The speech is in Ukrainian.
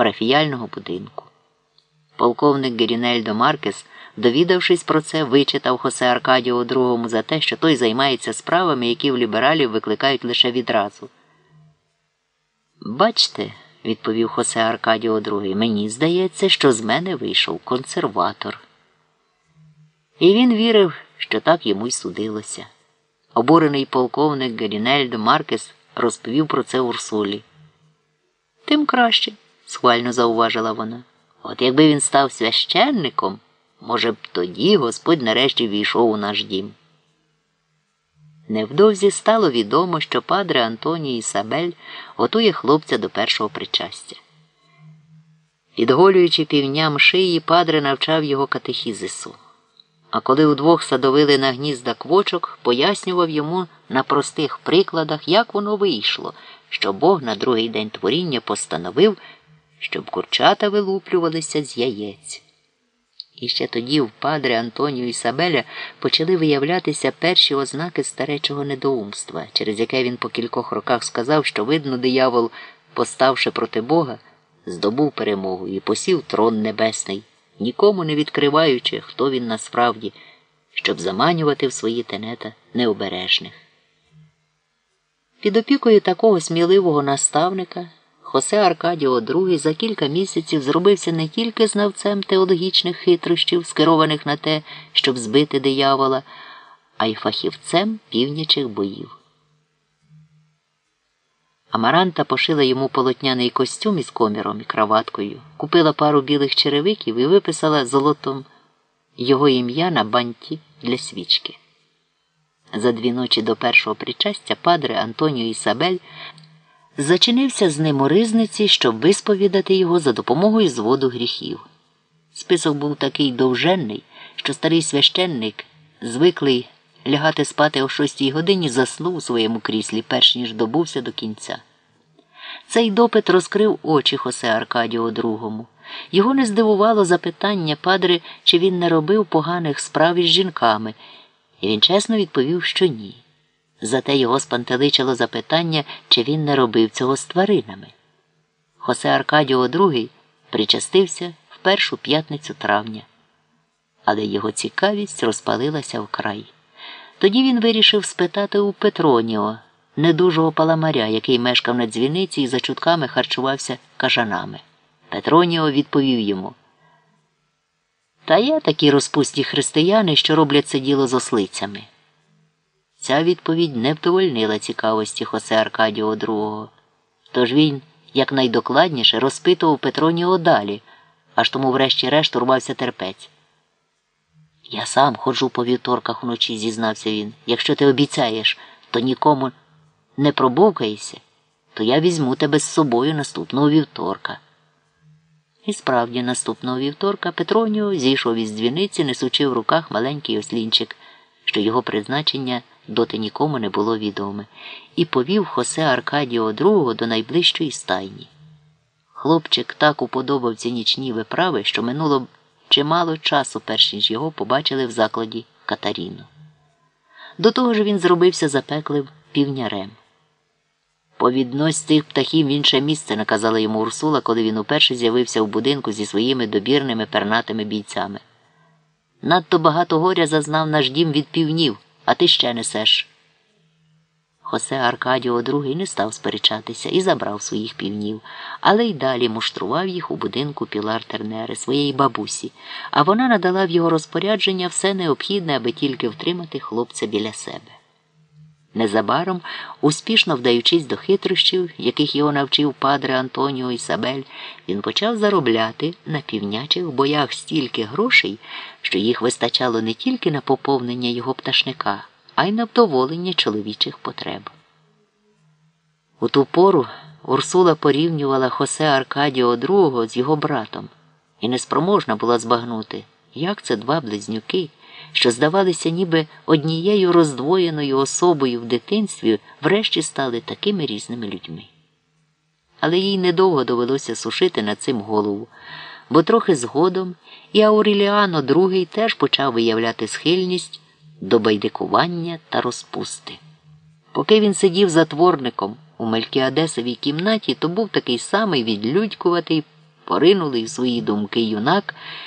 парафіяльного будинку. Полковник Герінельдо Маркес, довідавшись про це, вичитав Хосе Аркадіо другому за те, що той займається справами, які в лібералів викликають лише відразу. Бачте, відповів Хосе Аркадіо другий, мені здається, що з мене вийшов консерватор. І він вірив, що так йому й судилося. Обурений полковник Герінельдо Маркес розповів про це Урсулі. Тим краще, схвально зауважила вона. От якби він став священником, може б тоді Господь нарешті війшов у наш дім. Невдовзі стало відомо, що падре Антоній Ісабель готує хлопця до першого причастя. Підголюючи півням шиї, падре навчав його катехізису. А коли удвох садовили на гнізда квочок, пояснював йому на простих прикладах, як воно вийшло, що Бог на другий день творіння постановив, щоб курчата вилуплювалися з яєць. І ще тоді в падре Антонію Ісабеля почали виявлятися перші ознаки старечого недоумства, через яке він по кількох роках сказав, що, видно, диявол, поставши проти Бога, здобув перемогу і посів трон небесний, нікому не відкриваючи, хто він насправді, щоб заманювати в свої тенета необережних. Під опікою такого сміливого наставника. Хосе Аркадіо II за кілька місяців зробився не тільки знавцем теологічних хитрощів, скерованих на те, щоб збити диявола, а й фахівцем півнячих боїв. Амаранта пошила йому полотняний костюм із коміром і краваткою, купила пару білих черевиків і виписала золотом його ім'я на банті для свічки. За дві ночі до першого причастя падре Антоніо Ісабель зачинився з ним у ризниці, щоб висповідати його за допомогою зводу гріхів. Список був такий довженний, що старий священник, звиклий лягати спати о шостій годині, заснув у своєму кріслі, перш ніж добувся до кінця. Цей допит розкрив очі Хосе Аркадіо другому. Його не здивувало запитання падре, чи він не робив поганих справ із жінками, і він чесно відповів, що ні. Зате його спантеличило запитання, чи він не робив цього з тваринами. Хосе Аркадіо II причастився в першу п'ятницю травня, але його цікавість розпалилася вкрай. Тоді він вирішив спитати у Петроніо, недужого паламаря, який мешкав на дзвіниці і за чутками харчувався кажанами. Петроніо відповів йому. Та я такі розпусті християни, що роблять це діло з ослицями. Ця відповідь не вдовольнила цікавості Хосе Аркадіо II. Тож він якнайдокладніше розпитував Петроніо далі, аж тому, врешті-решт, урвався терпець. Я сам ходжу по вівторках вночі, зізнався він. Якщо ти обіцяєш, то нікому не пробовкаєшся, то я візьму тебе з собою наступного вівторка. І справді, наступного вівторка Петроніо зійшов із дзвіниці, несучи в руках маленький ослінчик, що його призначення доти нікому не було відоме, і повів Хосе Аркадіо II до найближчої стайні. Хлопчик так уподобав ці нічні виправи, що минуло чимало часу, перш ніж його побачили в закладі Катаріну. До того ж він зробився запеклим півнярем. Повіднось цих птахів в інше місце, наказала йому Урсула, коли він уперше з'явився в будинку зі своїми добірними пернатими бійцями. Надто багато горя зазнав наш дім від півнів а ти ще несеш. Хосе Аркадіо II не став сперечатися і забрав своїх півнів, але й далі муштрував їх у будинку Пілар Тернери, своєї бабусі, а вона надала в його розпорядження все необхідне, аби тільки втримати хлопця біля себе. Незабаром, успішно вдаючись до хитрощів, яких його навчив падре Антоніо Ісабель, він почав заробляти на півнячих боях стільки грошей, що їх вистачало не тільки на поповнення його пташника, а й на вдоволення чоловічих потреб. У ту пору Урсула порівнювала Хосе Аркадіо II з його братом і неспроможна була збагнути, як це два близнюки що здавалися ніби однією роздвоєною особою в дитинстві, врешті стали такими різними людьми. Але їй недовго довелося сушити над цим голову, бо трохи згодом і Ауреліано II теж почав виявляти схильність до байдикування та розпусти. Поки він сидів затворником у Мелькіадесовій кімнаті, то був такий самий відлюдькуватий поринулий в свої думки юнак